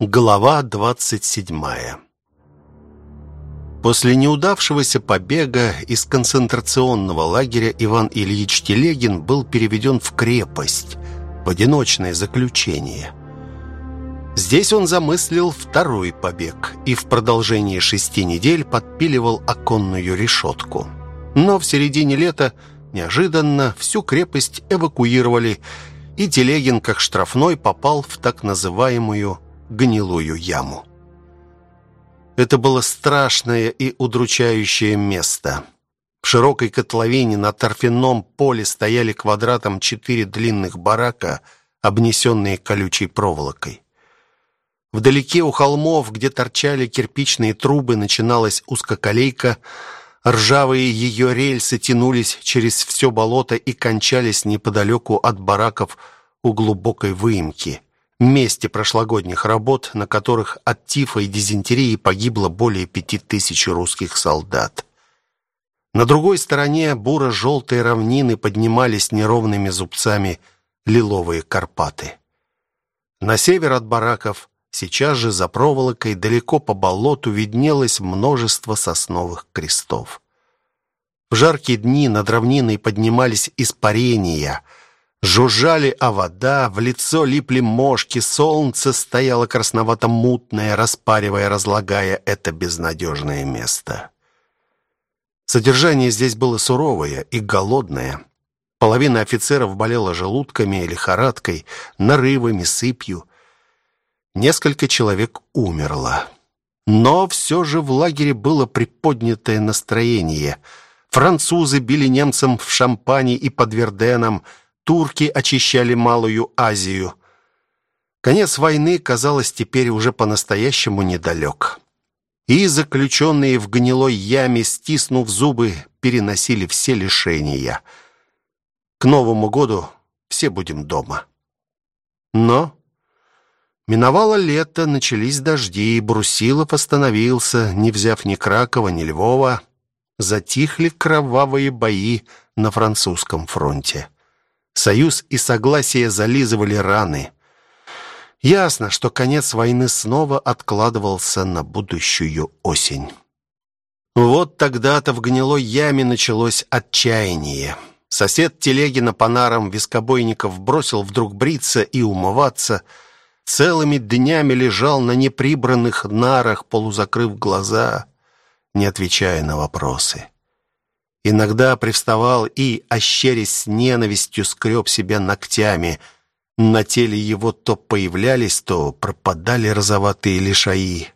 Глава 27. После неудавшегося побега из концентрационного лагеря Иван Ильич Телегин был переведен в крепость, в одиночное заключение. Здесь он замыслил второй побег и в продолжении шести недель подпиливал оконную решетку. Но в середине лета неожиданно всю крепость эвакуировали, и Телегин, как штрафной, попал в так называемую гнилую яму. Это было страшное и удручающее место. В широкой котловине на торфяном поле стояли квадратом четыре длинных барака, обнесенные колючей проволокой. Вдалеке у холмов, где торчали кирпичные трубы, начиналась узкоколейка. Ржавые ее рельсы тянулись через все болото и кончались неподалеку от бараков у глубокой выемки месте прошлогодних работ, на которых от тифа и дизентерии погибло более пяти тысяч русских солдат. На другой стороне буро-желтые равнины поднимались неровными зубцами лиловые Карпаты. На север от бараков, сейчас же за проволокой, далеко по болоту виднелось множество сосновых крестов. В жаркие дни над равниной поднимались испарения – Жужжали, а вода, в лицо липли мошки, солнце стояло красновато-мутное, распаривая, разлагая это безнадежное место. Содержание здесь было суровое и голодное. Половина офицеров болела желудками, лихорадкой, нарывами, сыпью. Несколько человек умерло. Но все же в лагере было приподнятое настроение. Французы били немцам в Шампане и под Верденом – турки очищали Малую Азию. Конец войны, казалось, теперь уже по-настоящему недалек. И заключенные в гнилой яме, стиснув зубы, переносили все лишения. К Новому году все будем дома. Но миновало лето, начались дожди, и Брусилов остановился, не взяв ни Кракова, ни Львова. Затихли кровавые бои на французском фронте. Союз и согласие зализывали раны. Ясно, что конец войны снова откладывался на будущую осень. Вот тогда-то в гнилой яме началось отчаяние. Сосед Телегина по нарам вискобойников бросил вдруг бриться и умываться. Целыми днями лежал на неприбранных нарах, полузакрыв глаза, не отвечая на вопросы. Иногда привставал и, ощерясь с ненавистью, скреб себя ногтями. На теле его то появлялись, то пропадали розоватые лишаи.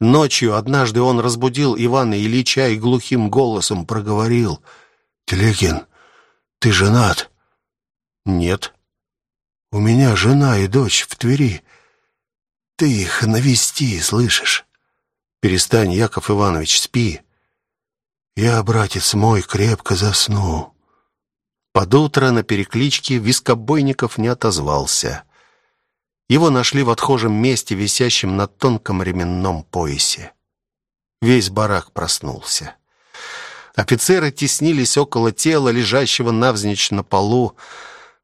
Ночью однажды он разбудил Ивана Ильича и глухим голосом проговорил. «Телегин, ты женат?» «Нет». «У меня жена и дочь в Твери. Ты их навести, слышишь?» «Перестань, Яков Иванович, спи». Я, братец мой, крепко заснул. Под утро на перекличке Вискобойников не отозвался. Его нашли в отхожем месте, висящем на тонком ременном поясе. Весь барак проснулся. Офицеры теснились около тела, лежащего навзничь на полу.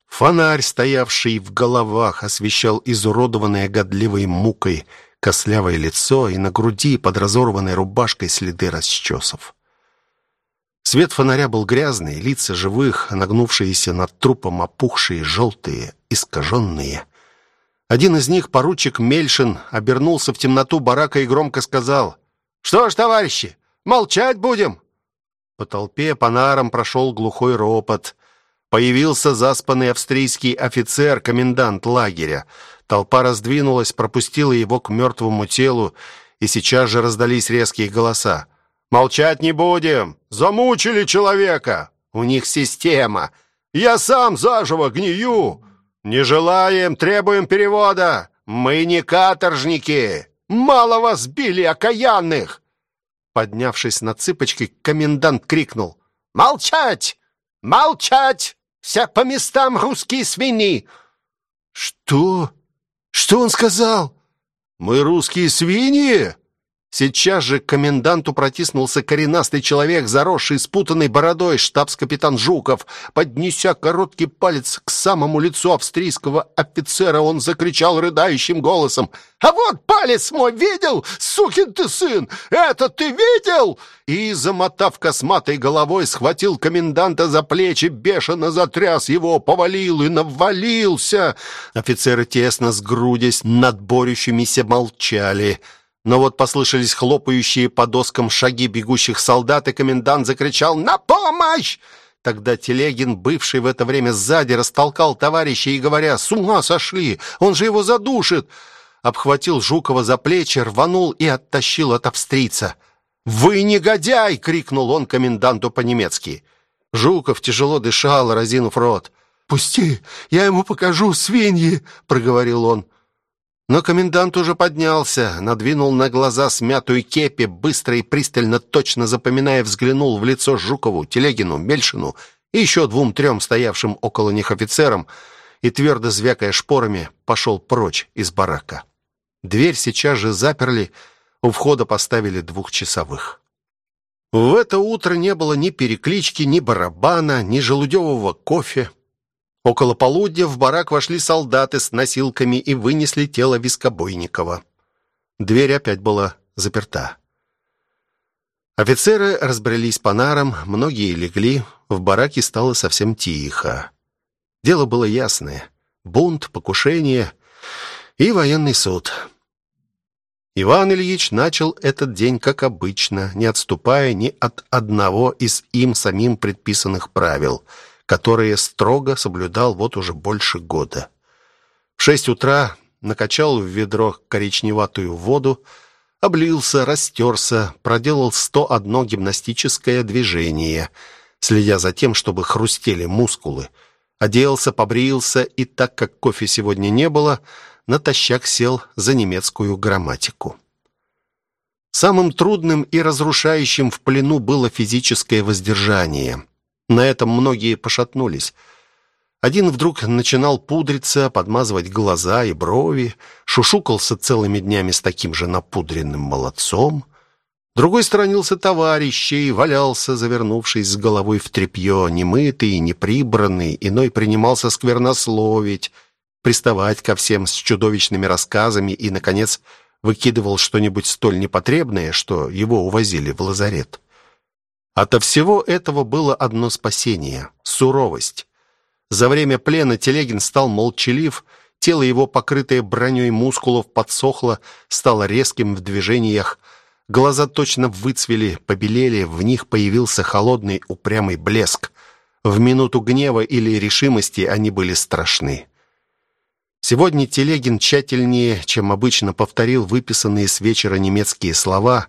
Фонарь, стоявший в головах, освещал изуродованное годливой мукой кослявое лицо и на груди под разорванной рубашкой следы расчесов. Свет фонаря был грязный, лица живых, нагнувшиеся над трупом, опухшие, желтые, искаженные. Один из них, поручик Мельшин, обернулся в темноту барака и громко сказал, «Что ж, товарищи, молчать будем?» По толпе, по нарам прошел глухой ропот. Появился заспанный австрийский офицер, комендант лагеря. Толпа раздвинулась, пропустила его к мертвому телу, и сейчас же раздались резкие голоса. Молчать не будем. Замучили человека. У них система. Я сам заживо гнию. Не желаем, требуем перевода. Мы не каторжники. Мало вас били, окаянных. Поднявшись на цыпочки, комендант крикнул. «Молчать! Молчать! Все по местам русские свиньи!» «Что? Что он сказал?» «Мы русские свиньи? Сейчас же к коменданту протиснулся коренастый человек, заросший спутанной бородой, штабс-капитан Жуков. Поднеся короткий палец к самому лицу австрийского офицера, он закричал рыдающим голосом. «А вот палец мой видел, сукин ты сын! Это ты видел?» И, замотав косматой головой, схватил коменданта за плечи, бешено затряс его, повалил и навалился. Офицеры, тесно сгрудясь над борющимися, молчали. Но вот послышались хлопающие по доскам шаги бегущих солдат, и комендант закричал «На помощь!» Тогда Телегин, бывший в это время сзади, растолкал товарища и, говоря «С ума сошли! Он же его задушит!» обхватил Жукова за плечи, рванул и оттащил от австрийца. «Вы негодяй!» — крикнул он коменданту по-немецки. Жуков тяжело дышал, разинув рот. «Пусти, я ему покажу, свиньи!» — проговорил он. Но комендант уже поднялся, надвинул на глаза смятую кепи, быстро и пристально, точно запоминая, взглянул в лицо Жукову, Телегину, Мельшину и еще двум-трем стоявшим около них офицерам и, твердо звякая шпорами, пошел прочь из барака. Дверь сейчас же заперли, у входа поставили двухчасовых. В это утро не было ни переклички, ни барабана, ни желудевого кофе. Около полудня в барак вошли солдаты с носилками и вынесли тело Вискобойникова. Дверь опять была заперта. Офицеры разбрелись по нарам, многие легли, в бараке стало совсем тихо. Дело было ясное: бунт, покушение и военный суд. Иван Ильич начал этот день как обычно, не отступая ни от одного из им самим предписанных правил — которые строго соблюдал вот уже больше года. В шесть утра накачал в ведро коричневатую воду, облился, растерся, проделал сто одно гимнастическое движение, следя за тем, чтобы хрустели мускулы. Оделся, побрился, и так как кофе сегодня не было, натощак сел за немецкую грамматику. Самым трудным и разрушающим в плену было физическое воздержание. На этом многие пошатнулись. Один вдруг начинал пудриться, подмазывать глаза и брови, шушукался целыми днями с таким же напудренным молодцом. Другой сторонился товарищей, валялся, завернувшись с головой в тряпье, немытый, неприбранный, иной принимался сквернословить, приставать ко всем с чудовищными рассказами и, наконец, выкидывал что-нибудь столь непотребное, что его увозили в лазарет. Ото всего этого было одно спасение — суровость. За время плена Телегин стал молчалив, тело его, покрытое броней мускулов, подсохло, стало резким в движениях, глаза точно выцвели, побелели, в них появился холодный упрямый блеск. В минуту гнева или решимости они были страшны. Сегодня Телегин тщательнее, чем обычно, повторил выписанные с вечера немецкие слова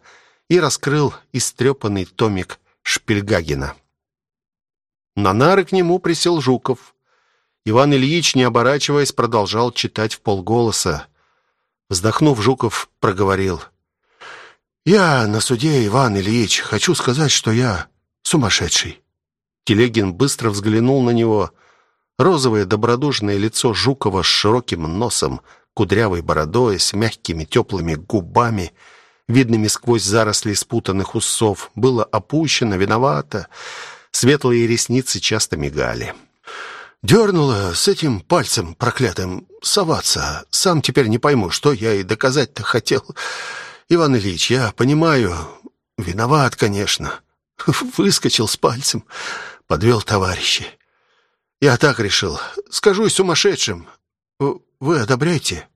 и раскрыл истрепанный томик Шпильгагена. На нары к нему присел Жуков. Иван Ильич, не оборачиваясь, продолжал читать в полголоса. Вздохнув, Жуков проговорил. «Я на суде, Иван Ильич, хочу сказать, что я сумасшедший». Телегин быстро взглянул на него. Розовое добродушное лицо Жукова с широким носом, кудрявой бородой, с мягкими теплыми губами — видными сквозь заросли спутанных усов, было опущено, виновато. Светлые ресницы часто мигали. Дернула с этим пальцем проклятым соваться. Сам теперь не пойму, что я и доказать-то хотел. Иван Ильич, я понимаю, виноват, конечно. Выскочил с пальцем, подвел товарищей. Я так решил. Скажу сумасшедшим. Вы одобряете?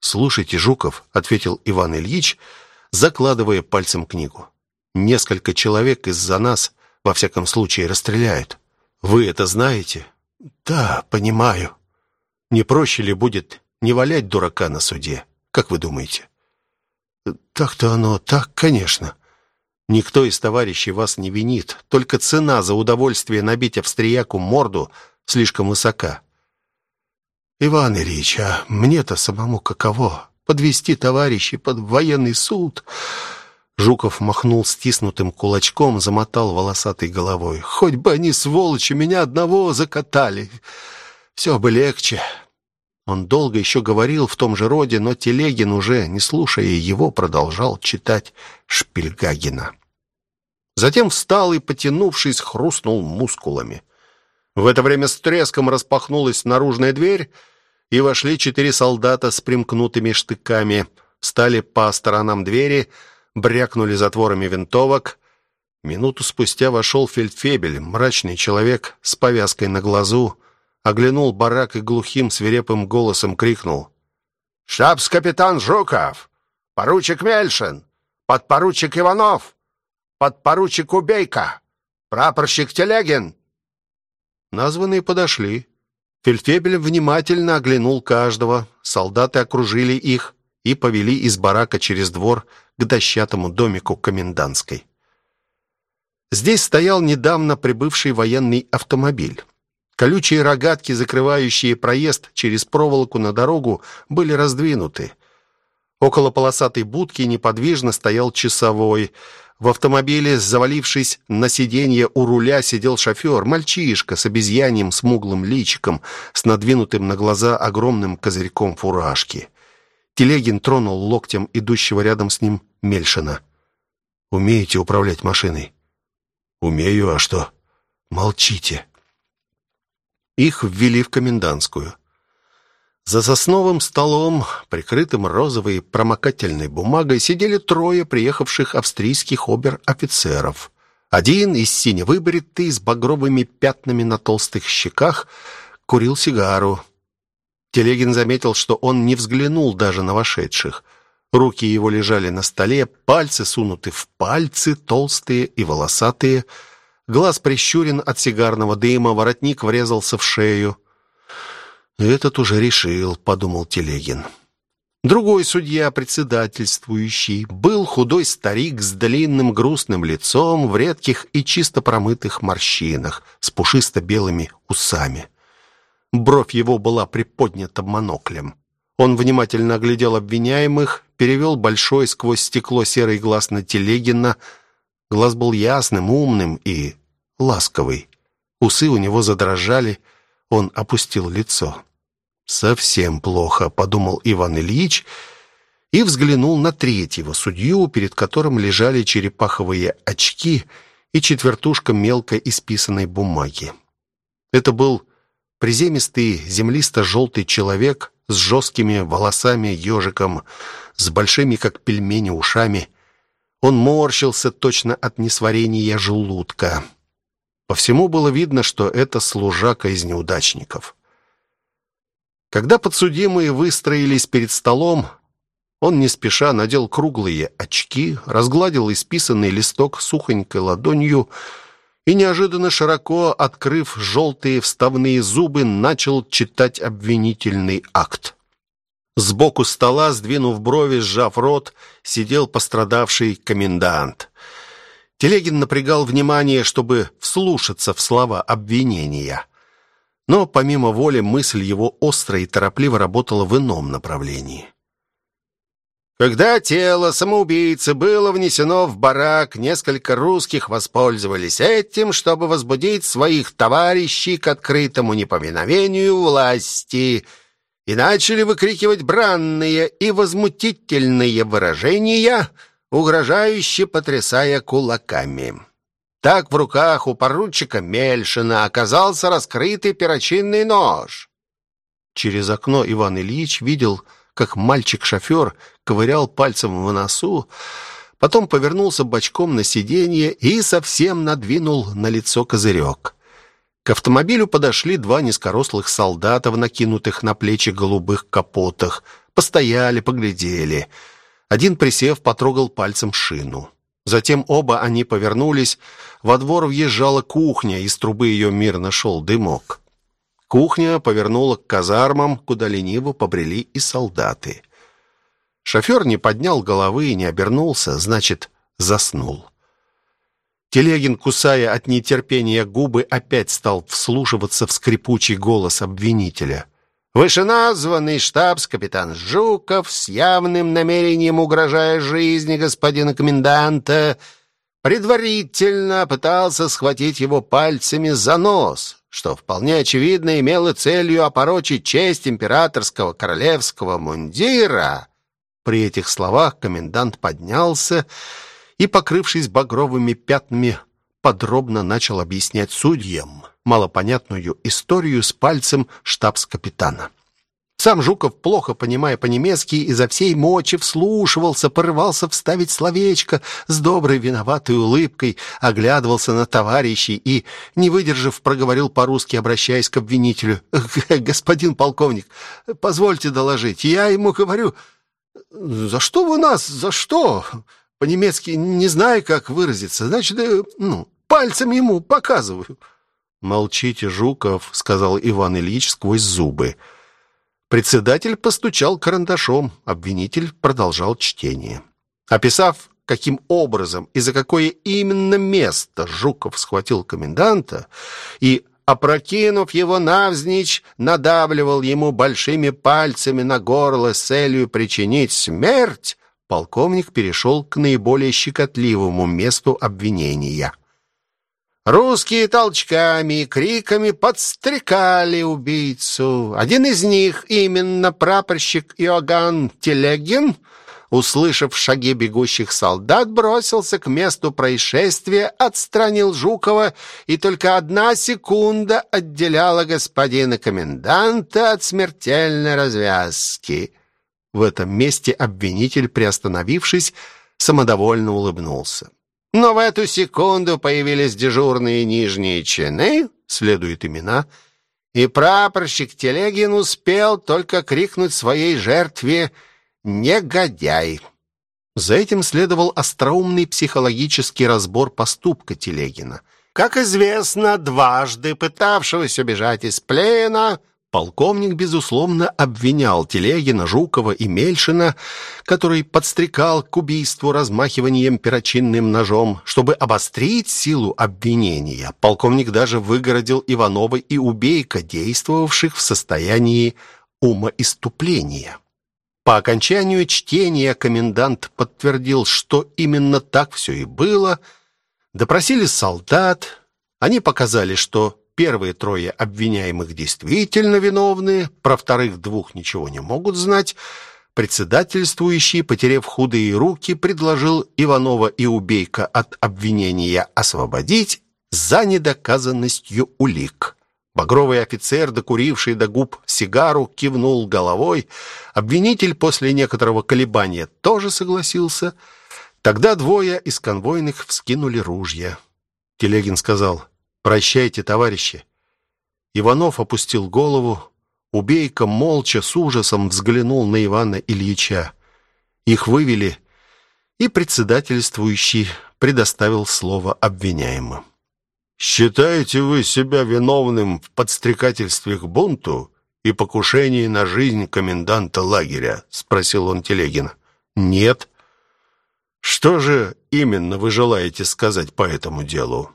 Слушайте, Жуков, ответил Иван Ильич, — закладывая пальцем книгу. Несколько человек из-за нас, во всяком случае, расстреляют. Вы это знаете? Да, понимаю. Не проще ли будет не валять дурака на суде? Как вы думаете? Так-то оно так, конечно. Никто из товарищей вас не винит, только цена за удовольствие набить австрияку морду слишком высока. Иван Ильич, а мне-то самому каково? Подвести товарищей под военный суд. Жуков махнул стиснутым кулачком, замотал волосатой головой. Хоть бы они, сволочи, меня одного закатали. Все бы легче. Он долго еще говорил в том же роде, но Телегин, уже не слушая его, продолжал читать Шпильгагена. Затем встал и, потянувшись, хрустнул мускулами. В это время с треском распахнулась наружная дверь, и вошли четыре солдата с примкнутыми штыками, стали по сторонам двери, брякнули затворами винтовок. Минуту спустя вошел фельдфебель, мрачный человек с повязкой на глазу, оглянул барак и глухим свирепым голосом крикнул. «Штабс-капитан Жуков! Поручик Мельшин! Подпоручик Иванов! Подпоручик Убейка! Прапорщик Телегин!» Названные подошли. Фельдфебель внимательно оглянул каждого. Солдаты окружили их и повели из барака через двор к дощатому домику комендантской. Здесь стоял недавно прибывший военный автомобиль. Колючие рогатки, закрывающие проезд через проволоку на дорогу, были раздвинуты. Около полосатой будки неподвижно стоял часовой. В автомобиле, завалившись на сиденье у руля, сидел шофер, мальчишка с обезьяньем смуглым личиком, с надвинутым на глаза огромным козырьком фуражки. Телегин тронул локтем идущего рядом с ним Мельшина. «Умеете управлять машиной?» «Умею, а что?» «Молчите». Их ввели в комендантскую. За сосновым столом, прикрытым розовой промокательной бумагой, сидели трое приехавших австрийских обер-офицеров. Один из синевыбритый, с багровыми пятнами на толстых щеках, курил сигару. Телегин заметил, что он не взглянул даже на вошедших. Руки его лежали на столе, пальцы сунуты в пальцы, толстые и волосатые, Глаз прищурен от сигарного дыма, воротник врезался в шею. «Этот уже решил», — подумал Телегин. Другой судья, председательствующий, был худой старик с длинным грустным лицом, в редких и чисто промытых морщинах, с пушисто-белыми усами. Бровь его была приподнята моноклем. Он внимательно оглядел обвиняемых, перевел большой сквозь стекло серый глаз на Телегина — Глаз был ясным, умным и ласковый. Усы у него задрожали, он опустил лицо. «Совсем плохо», — подумал Иван Ильич и взглянул на третьего судью, перед которым лежали черепаховые очки и четвертушка мелко исписанной бумаги. Это был приземистый, землисто-желтый человек с жесткими волосами ежиком, с большими, как пельмени, ушами он морщился точно от несварения желудка. По всему было видно, что это служака из неудачников. Когда подсудимые выстроились перед столом, он не спеша надел круглые очки, разгладил исписанный листок сухонькой ладонью и, неожиданно широко открыв желтые вставные зубы, начал читать обвинительный акт. Сбоку стола, сдвинув брови, сжав рот, сидел пострадавший комендант. Телегин напрягал внимание, чтобы вслушаться в слова обвинения. Но помимо воли мысль его остро и торопливо работала в ином направлении. Когда тело самоубийцы было внесено в барак, несколько русских воспользовались этим, чтобы возбудить своих товарищей к открытому непоминовению власти – и начали выкрикивать бранные и возмутительные выражения, угрожающе потрясая кулаками. Так в руках у поручика Мельшина оказался раскрытый перочинный нож. Через окно Иван Ильич видел, как мальчик-шофер ковырял пальцем в носу, потом повернулся бочком на сиденье и совсем надвинул на лицо козырек. К автомобилю подошли два низкорослых солдата в накинутых на плечи голубых капотах. Постояли, поглядели. Один, присев, потрогал пальцем шину. Затем оба они повернулись. Во двор въезжала кухня, из трубы ее мирно шел дымок. Кухня повернула к казармам, куда лениво побрели и солдаты. Шофер не поднял головы и не обернулся, значит, заснул. Телегин, кусая от нетерпения губы, опять стал вслушиваться в скрипучий голос обвинителя. Вышеназванный штабс-капитан Жуков с явным намерением угрожая жизни господина коменданта предварительно пытался схватить его пальцами за нос, что вполне очевидно имело целью опорочить честь императорского королевского мундира. При этих словах комендант поднялся и, покрывшись багровыми пятнами, подробно начал объяснять судьям малопонятную историю с пальцем штабс-капитана. Сам Жуков, плохо понимая по-немецки, изо всей мочи вслушивался, порывался вставить словечко с доброй виноватой улыбкой, оглядывался на товарищей и, не выдержав, проговорил по-русски, обращаясь к обвинителю. «Господин полковник, позвольте доложить. Я ему говорю, за что вы нас, за что? По-немецки не знаю, как выразиться. Значит, э, ну, пальцем ему показываю». «Молчите, Жуков», — сказал Иван Ильич сквозь зубы. Председатель постучал карандашом, обвинитель продолжал чтение. Описав, каким образом и за какое именно место Жуков схватил коменданта и, опрокинув его навзничь, надавливал ему большими пальцами на горло с целью причинить смерть, полковник перешел к наиболее щекотливому месту обвинения — Русские толчками и криками подстрекали убийцу. Один из них, именно прапорщик Иоганн Телегин, услышав шаги бегущих солдат, бросился к месту происшествия, отстранил Жукова, и только одна секунда отделяла господина коменданта от смертельной развязки. В этом месте обвинитель, приостановившись, самодовольно улыбнулся. Но в эту секунду появились дежурные нижние чины, следуют имена, и прапорщик Телегин успел только крикнуть своей жертве «Негодяй!». За этим следовал остроумный психологический разбор поступка Телегина. Как известно, дважды пытавшегося бежать из плена – Полковник, безусловно, обвинял Телегина, Жукова и Мельшина, который подстрекал к убийству размахиванием перочинным ножом. Чтобы обострить силу обвинения, полковник даже выгородил Иванова и Убейка, действовавших в состоянии умоиступления. По окончанию чтения комендант подтвердил, что именно так все и было. Допросили солдат. Они показали, что Первые трое обвиняемых действительно виновны, про вторых двух ничего не могут знать. Председательствующий, потеряв худые руки, предложил Иванова и Убейка от обвинения освободить за недоказанностью улик. Багровый офицер, докуривший до губ сигару, кивнул головой. Обвинитель после некоторого колебания тоже согласился. Тогда двое из конвойных вскинули ружья. Телегин сказал: «Прощайте, товарищи». Иванов опустил голову. Убейка молча с ужасом взглянул на Ивана Ильича. Их вывели, и председательствующий предоставил слово обвиняемым. «Считаете вы себя виновным в подстрекательстве к бунту и покушении на жизнь коменданта лагеря?» — спросил он Телегина. «Нет». «Что же именно вы желаете сказать по этому делу?»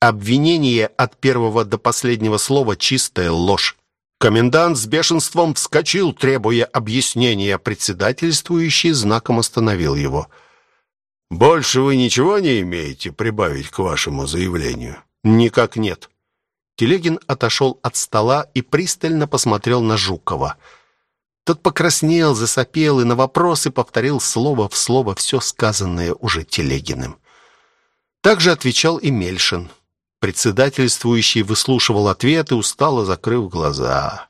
Обвинение от первого до последнего слова чистая ложь. Комендант с бешенством вскочил, требуя объяснения. Председательствующий знаком остановил его. «Больше вы ничего не имеете прибавить к вашему заявлению?» «Никак нет». Телегин отошел от стола и пристально посмотрел на Жукова. Тот покраснел, засопел и на вопросы повторил слово в слово все сказанное уже Телегиным. Также отвечал и Мельшин. Председательствующий выслушивал ответы, устало закрыв глаза.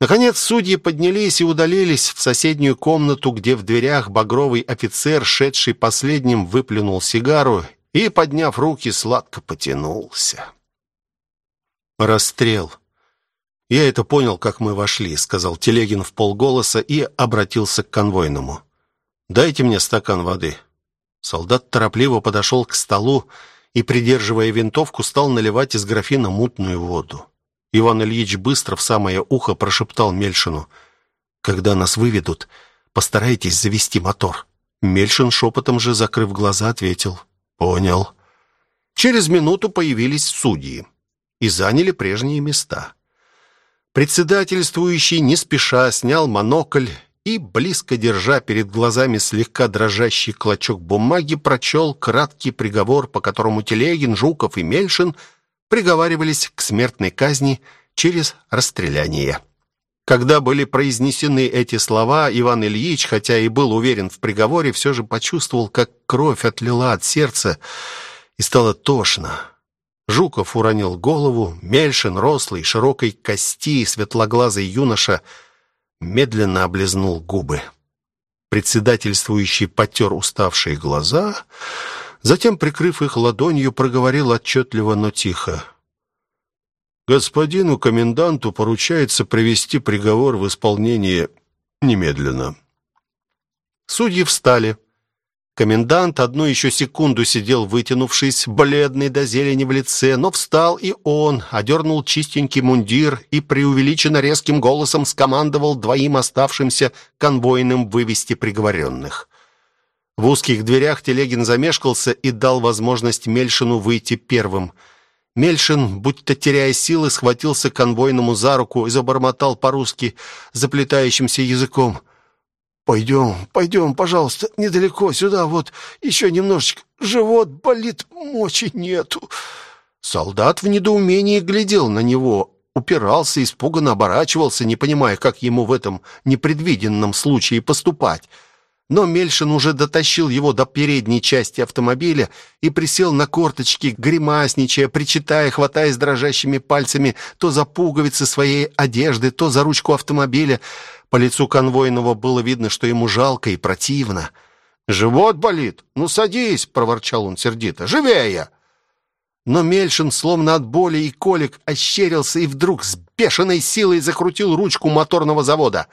Наконец судьи поднялись и удалились в соседнюю комнату, где в дверях багровый офицер, шедший последним, выплюнул сигару и, подняв руки, сладко потянулся. Расстрел. Я это понял, как мы вошли, сказал Телегин в полголоса и обратился к конвойному. Дайте мне стакан воды. Солдат торопливо подошел к столу и, придерживая винтовку, стал наливать из графина мутную воду. Иван Ильич быстро в самое ухо прошептал Мельшину. «Когда нас выведут, постарайтесь завести мотор». Мельшин шепотом же, закрыв глаза, ответил. «Понял». Через минуту появились судьи и заняли прежние места. Председательствующий не спеша снял монокль и, близко держа перед глазами слегка дрожащий клочок бумаги, прочел краткий приговор, по которому Телегин, Жуков и Мельшин приговаривались к смертной казни через расстреляние. Когда были произнесены эти слова, Иван Ильич, хотя и был уверен в приговоре, все же почувствовал, как кровь отлила от сердца и стало тошно. Жуков уронил голову, Мельшин, рослый, широкой кости, светлоглазый юноша, медленно облизнул губы. Председательствующий потер уставшие глаза, затем, прикрыв их ладонью, проговорил отчетливо, но тихо. «Господину коменданту поручается привести приговор в исполнение немедленно». Судьи встали. Комендант одну еще секунду сидел, вытянувшись, бледный до зелени в лице, но встал и он, одернул чистенький мундир и преувеличенно резким голосом скомандовал двоим оставшимся конвойным вывести приговоренных. В узких дверях Телегин замешкался и дал возможность Мельшину выйти первым. Мельшин, будто теряя силы, схватился конвойному за руку и забормотал по-русски заплетающимся языком — «Пойдем, пойдем, пожалуйста, недалеко, сюда, вот, еще немножечко. Живот болит, мочи нету». Солдат в недоумении глядел на него, упирался, испуганно оборачивался, не понимая, как ему в этом непредвиденном случае поступать. Но Мельшин уже дотащил его до передней части автомобиля и присел на корточки, гримасничая, причитая, хватаясь дрожащими пальцами то за пуговицы своей одежды, то за ручку автомобиля. По лицу конвойного было видно, что ему жалко и противно. «Живот болит? Ну, садись!» — проворчал он сердито. «Живее!» Но Мельшин, словно от боли и колик, ощерился и вдруг с бешеной силой закрутил ручку моторного завода.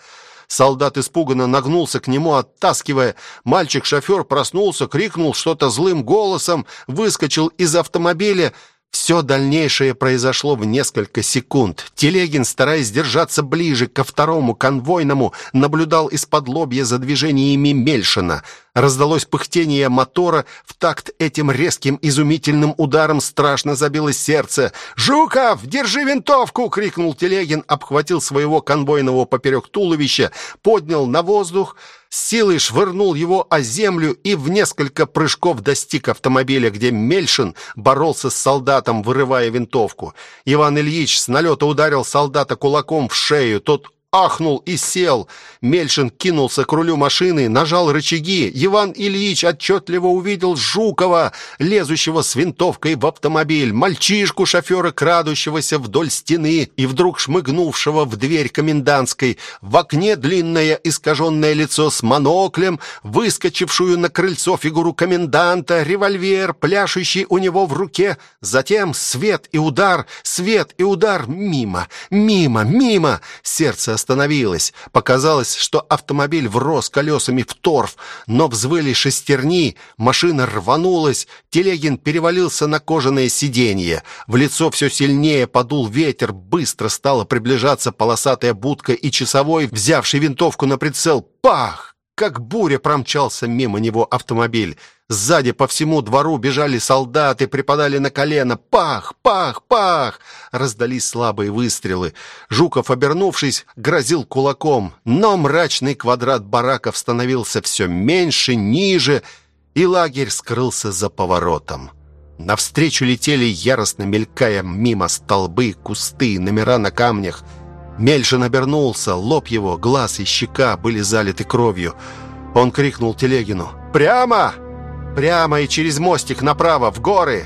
Солдат испуганно нагнулся к нему, оттаскивая. Мальчик-шофер проснулся, крикнул что-то злым голосом, выскочил из автомобиля все дальнейшее произошло в несколько секунд. Телегин, стараясь держаться ближе ко второму конвойному, наблюдал из-под лобья за движениями Мельшина. Раздалось пыхтение мотора. В такт этим резким изумительным ударом страшно забилось сердце. «Жуков, держи винтовку!» — крикнул Телегин, обхватил своего конвойного поперек туловища, поднял на воздух — с силой швырнул его о землю и в несколько прыжков достиг автомобиля, где Мельшин боролся с солдатом, вырывая винтовку. Иван Ильич с налета ударил солдата кулаком в шею. Тот ахнул и сел. Мельшин кинулся к рулю машины, нажал рычаги. Иван Ильич отчетливо увидел Жукова, лезущего с винтовкой в автомобиль, мальчишку шофера, крадущегося вдоль стены и вдруг шмыгнувшего в дверь комендантской. В окне длинное искаженное лицо с моноклем, выскочившую на крыльцо фигуру коменданта, револьвер, пляшущий у него в руке. Затем свет и удар, свет и удар мимо, мимо, мимо. Сердце остановилась. Показалось, что автомобиль врос колесами в торф, но взвыли шестерни, машина рванулась, Телегин перевалился на кожаное сиденье. В лицо все сильнее подул ветер, быстро стала приближаться полосатая будка и часовой, взявший винтовку на прицел. Пах! Как буря промчался мимо него автомобиль. Сзади по всему двору бежали солдаты, припадали на колено. Пах, пах, пах! Раздались слабые выстрелы. Жуков, обернувшись, грозил кулаком, но мрачный квадрат бараков становился все меньше, ниже, и лагерь скрылся за поворотом. Навстречу летели, яростно мелькая мимо столбы, кусты, номера на камнях — Мельшин обернулся, лоб его, глаз и щека были залиты кровью. Он крикнул Телегину «Прямо! Прямо и через мостик направо, в горы!»